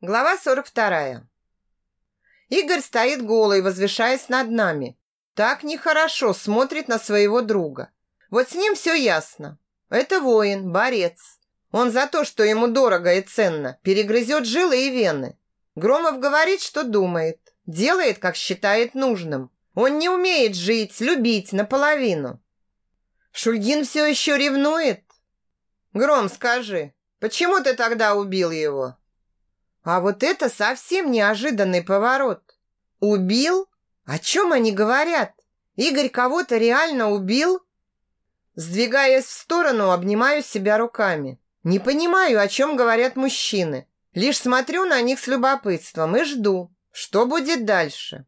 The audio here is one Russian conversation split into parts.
Глава 42. Игорь стоит голый, возвышаясь над нами. Так нехорошо смотрит на своего друга. Вот с ним все ясно. Это воин, борец. Он за то, что ему дорого и ценно, перегрызет жилы и вены. Громов говорит, что думает. Делает, как считает нужным. Он не умеет жить, любить наполовину. Шульгин все еще ревнует? Гром, скажи, почему ты тогда убил его? А вот это совсем неожиданный поворот. Убил? О чем они говорят? Игорь кого-то реально убил? Сдвигаясь в сторону, обнимаю себя руками. Не понимаю, о чем говорят мужчины. Лишь смотрю на них с любопытством и жду, что будет дальше.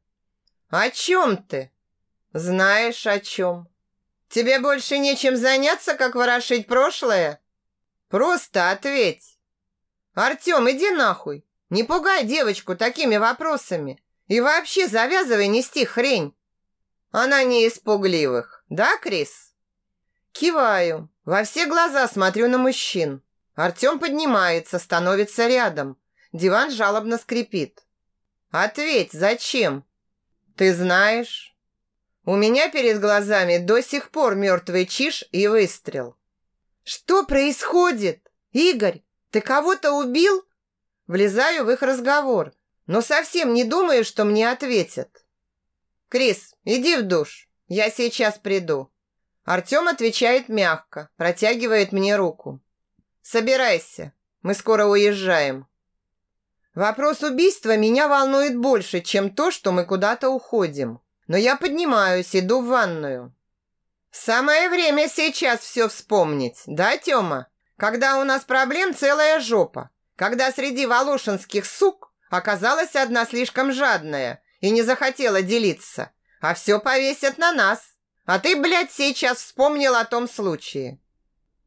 О чем ты? Знаешь, о чем. Тебе больше нечем заняться, как ворошить прошлое? Просто ответь. Артем, иди нахуй. Не пугай девочку такими вопросами. И вообще завязывай нести хрень. Она не из пугливых. Да, Крис? Киваю. Во все глаза смотрю на мужчин. Артем поднимается, становится рядом. Диван жалобно скрипит. Ответь, зачем? Ты знаешь? У меня перед глазами до сих пор мертвый чиж и выстрел. Что происходит? Игорь, ты кого-то убил? Влезаю в их разговор, но совсем не думаю, что мне ответят. «Крис, иди в душ, я сейчас приду». Артем отвечает мягко, протягивает мне руку. «Собирайся, мы скоро уезжаем». Вопрос убийства меня волнует больше, чем то, что мы куда-то уходим. Но я поднимаюсь, иду в ванную. Самое время сейчас все вспомнить, да, Тёма? Когда у нас проблем целая жопа когда среди волошинских сук оказалась одна слишком жадная и не захотела делиться, а все повесят на нас. А ты, блядь, сейчас вспомнил о том случае.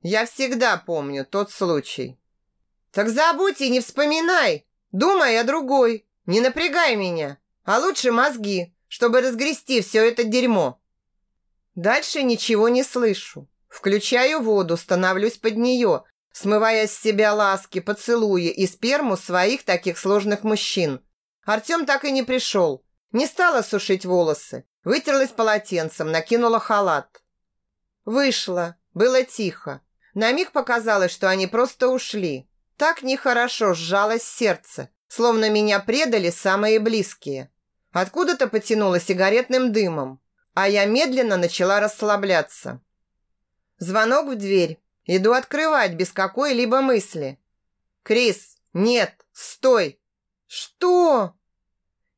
Я всегда помню тот случай. Так забудь и не вспоминай. Думай о другой. Не напрягай меня. А лучше мозги, чтобы разгрести все это дерьмо. Дальше ничего не слышу. Включаю воду, становлюсь под нее, смывая с себя ласки, поцелуи и сперму своих таких сложных мужчин. Артем так и не пришел. Не стала сушить волосы. Вытерлась полотенцем, накинула халат. Вышла. Было тихо. На миг показалось, что они просто ушли. Так нехорошо сжалось сердце, словно меня предали самые близкие. Откуда-то потянуло сигаретным дымом, а я медленно начала расслабляться. Звонок в дверь. Иду открывать без какой-либо мысли. Крис, нет, стой. Что?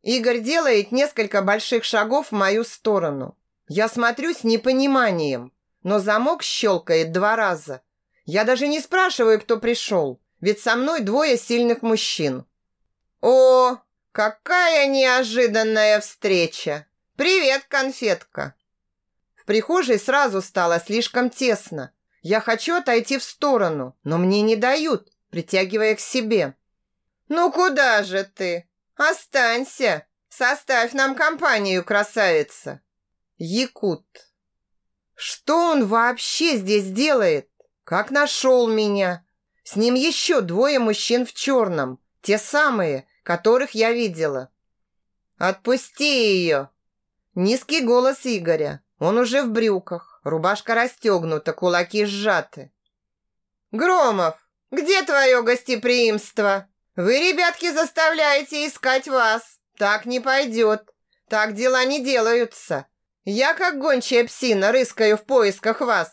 Игорь делает несколько больших шагов в мою сторону. Я смотрю с непониманием, но замок щелкает два раза. Я даже не спрашиваю, кто пришел, ведь со мной двое сильных мужчин. О, какая неожиданная встреча! Привет, конфетка! В прихожей сразу стало слишком тесно. Я хочу отойти в сторону, но мне не дают, притягивая к себе. Ну куда же ты? Останься. Составь нам компанию, красавица. Якут. Что он вообще здесь делает? Как нашел меня? С ним еще двое мужчин в черном, те самые, которых я видела. Отпусти ее. Низкий голос Игоря. Он уже в брюках. Рубашка расстегнута, кулаки сжаты. «Громов, где твое гостеприимство? Вы, ребятки, заставляете искать вас. Так не пойдет. Так дела не делаются. Я, как гончая псина, рыскаю в поисках вас.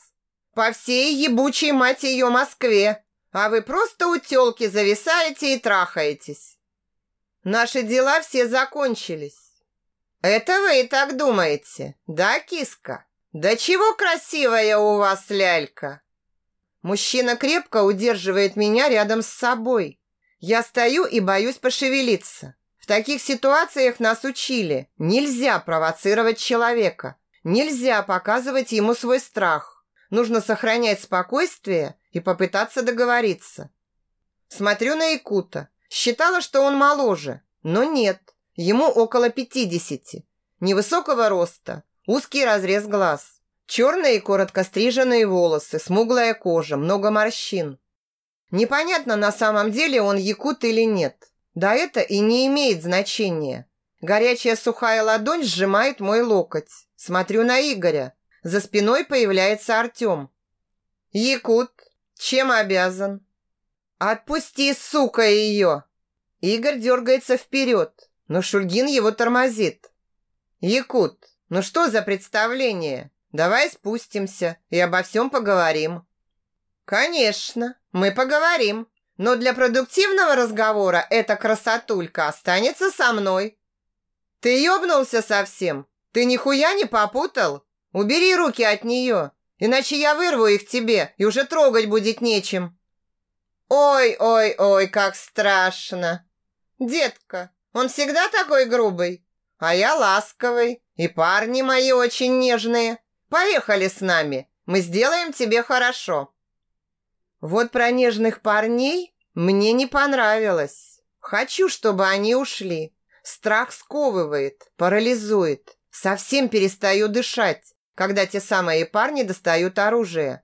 По всей ебучей мать ее Москве. А вы просто у тёлки зависаете и трахаетесь. Наши дела все закончились. Это вы и так думаете, да, киска?» «Да чего красивая у вас лялька!» Мужчина крепко удерживает меня рядом с собой. Я стою и боюсь пошевелиться. В таких ситуациях нас учили. Нельзя провоцировать человека. Нельзя показывать ему свой страх. Нужно сохранять спокойствие и попытаться договориться. Смотрю на Якута. Считала, что он моложе, но нет. Ему около пятидесяти. Невысокого роста, Узкий разрез глаз. Черные коротко стриженные волосы, смуглая кожа, много морщин. Непонятно на самом деле, он якут или нет. Да это и не имеет значения. Горячая сухая ладонь сжимает мой локоть. Смотрю на Игоря. За спиной появляется Артем. «Якут, чем обязан?» «Отпусти, сука, ее!» Игорь дергается вперед, но Шульгин его тормозит. «Якут, ну что за представление? Давай спустимся и обо всем поговорим». «Конечно, мы поговорим, но для продуктивного разговора эта красотулька останется со мной». «Ты ёбнулся совсем? Ты нихуя не попутал? Убери руки от нее, иначе я вырву их тебе, и уже трогать будет нечем». «Ой-ой-ой, как страшно!» «Детка, он всегда такой грубый, а я ласковый, и парни мои очень нежные. Поехали с нами, мы сделаем тебе хорошо». Вот про нежных парней мне не понравилось. Хочу, чтобы они ушли. Страх сковывает, парализует. Совсем перестаю дышать, когда те самые парни достают оружие.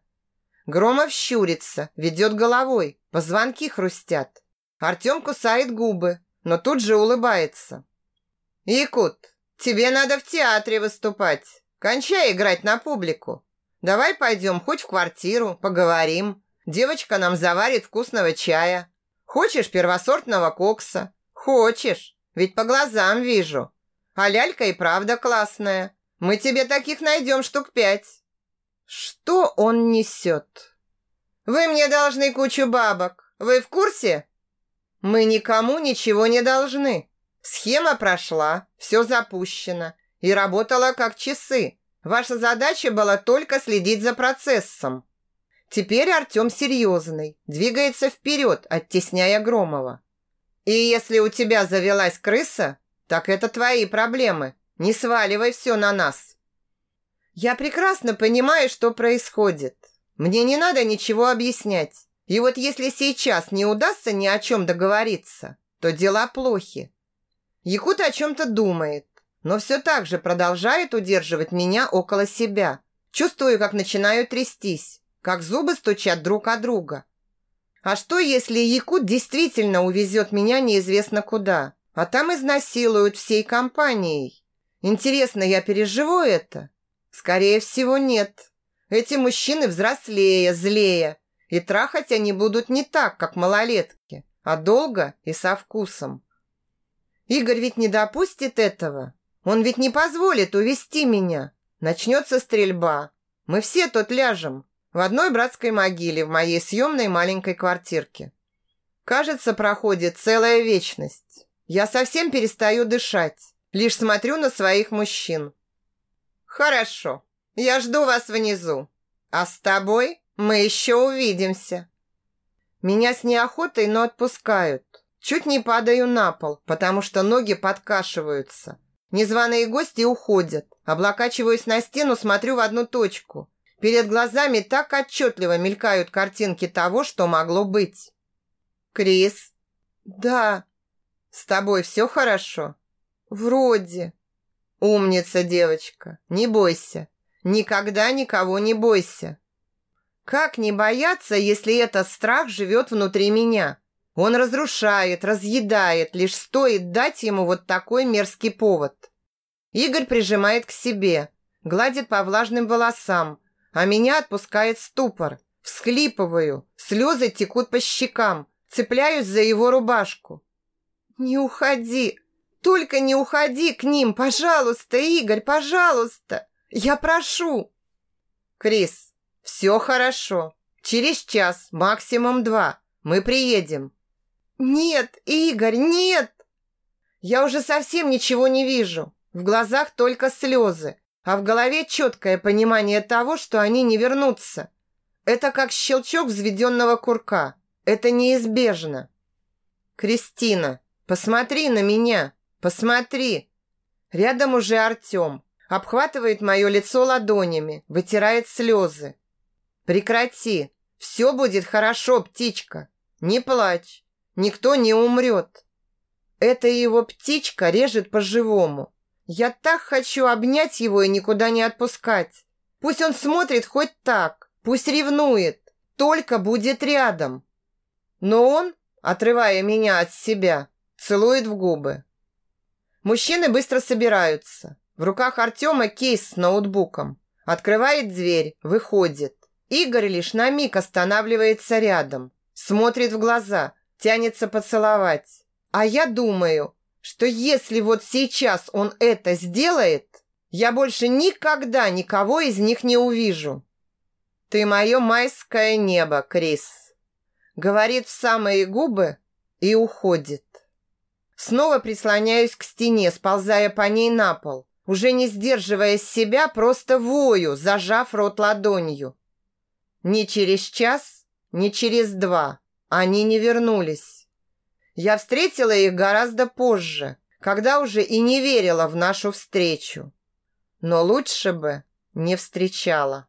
Громов щурится, ведет головой, позвонки хрустят. Артем кусает губы, но тут же улыбается. «Якут, тебе надо в театре выступать. Кончай играть на публику. Давай пойдем хоть в квартиру, поговорим. Девочка нам заварит вкусного чая. Хочешь первосортного кокса? Хочешь, ведь по глазам вижу. А лялька и правда классная. Мы тебе таких найдем штук пять». Что он несет? «Вы мне должны кучу бабок. Вы в курсе?» Мы никому ничего не должны. Схема прошла, все запущено и работала как часы. Ваша задача была только следить за процессом. Теперь Артем серьезный, двигается вперед, оттесняя Громова. И если у тебя завелась крыса, так это твои проблемы. Не сваливай все на нас. Я прекрасно понимаю, что происходит. Мне не надо ничего объяснять. И вот если сейчас не удастся ни о чем договориться, то дела плохи. Якут о чем-то думает, но все так же продолжает удерживать меня около себя. Чувствую, как начинаю трястись, как зубы стучат друг о друга. А что, если Якут действительно увезет меня неизвестно куда, а там изнасилуют всей компанией? Интересно, я переживу это? Скорее всего, нет. Эти мужчины взрослее, злее, и трахать они будут не так, как малолетки, а долго и со вкусом. Игорь ведь не допустит этого. Он ведь не позволит увести меня. Начнется стрельба. Мы все тут ляжем. В одной братской могиле в моей съемной маленькой квартирке. Кажется, проходит целая вечность. Я совсем перестаю дышать. Лишь смотрю на своих мужчин. Хорошо. Я жду вас внизу. А с тобой мы еще увидимся. Меня с неохотой, но отпускают. Чуть не падаю на пол, потому что ноги подкашиваются. Незваные гости уходят. Облокачиваюсь на стену, смотрю в одну точку. Перед глазами так отчетливо мелькают картинки того, что могло быть. Крис? Да. С тобой все хорошо? Вроде. Умница, девочка. Не бойся. Никогда никого не бойся. Как не бояться, если этот страх живет внутри меня? Он разрушает, разъедает, лишь стоит дать ему вот такой мерзкий повод. Игорь прижимает к себе, гладит по влажным волосам, а меня отпускает ступор. Всхлипываю, слезы текут по щекам, цепляюсь за его рубашку. «Не уходи! Только не уходи к ним! Пожалуйста, Игорь, пожалуйста! Я прошу!» «Крис, «Все хорошо. Через час, максимум два. Мы приедем». «Нет, Игорь, нет!» Я уже совсем ничего не вижу. В глазах только слезы, а в голове четкое понимание того, что они не вернутся. Это как щелчок взведенного курка. Это неизбежно. «Кристина, посмотри на меня! Посмотри!» Рядом уже Артем. Обхватывает мое лицо ладонями, вытирает слезы. Прекрати. Все будет хорошо, птичка. Не плачь. Никто не умрет. Эта его птичка режет по-живому. Я так хочу обнять его и никуда не отпускать. Пусть он смотрит хоть так, пусть ревнует, только будет рядом. Но он, отрывая меня от себя, Целует в губы. Мужчины быстро собираются. В руках Артема кейс с ноутбуком. Открывает дверь, выходит. Игорь лишь на миг останавливается рядом. Смотрит в глаза, тянется поцеловать. А я думаю, что если вот сейчас он это сделает, я больше никогда никого из них не увижу. Ты мое майское небо, Крис. Говорит в самые губы и уходит. Снова прислоняюсь к стене, сползая по ней на пол. Уже не сдерживая себя, просто вою, зажав рот ладонью. Ни через час, ни через два они не вернулись. Я встретила их гораздо позже, когда уже и не верила в нашу встречу. Но лучше бы не встречала.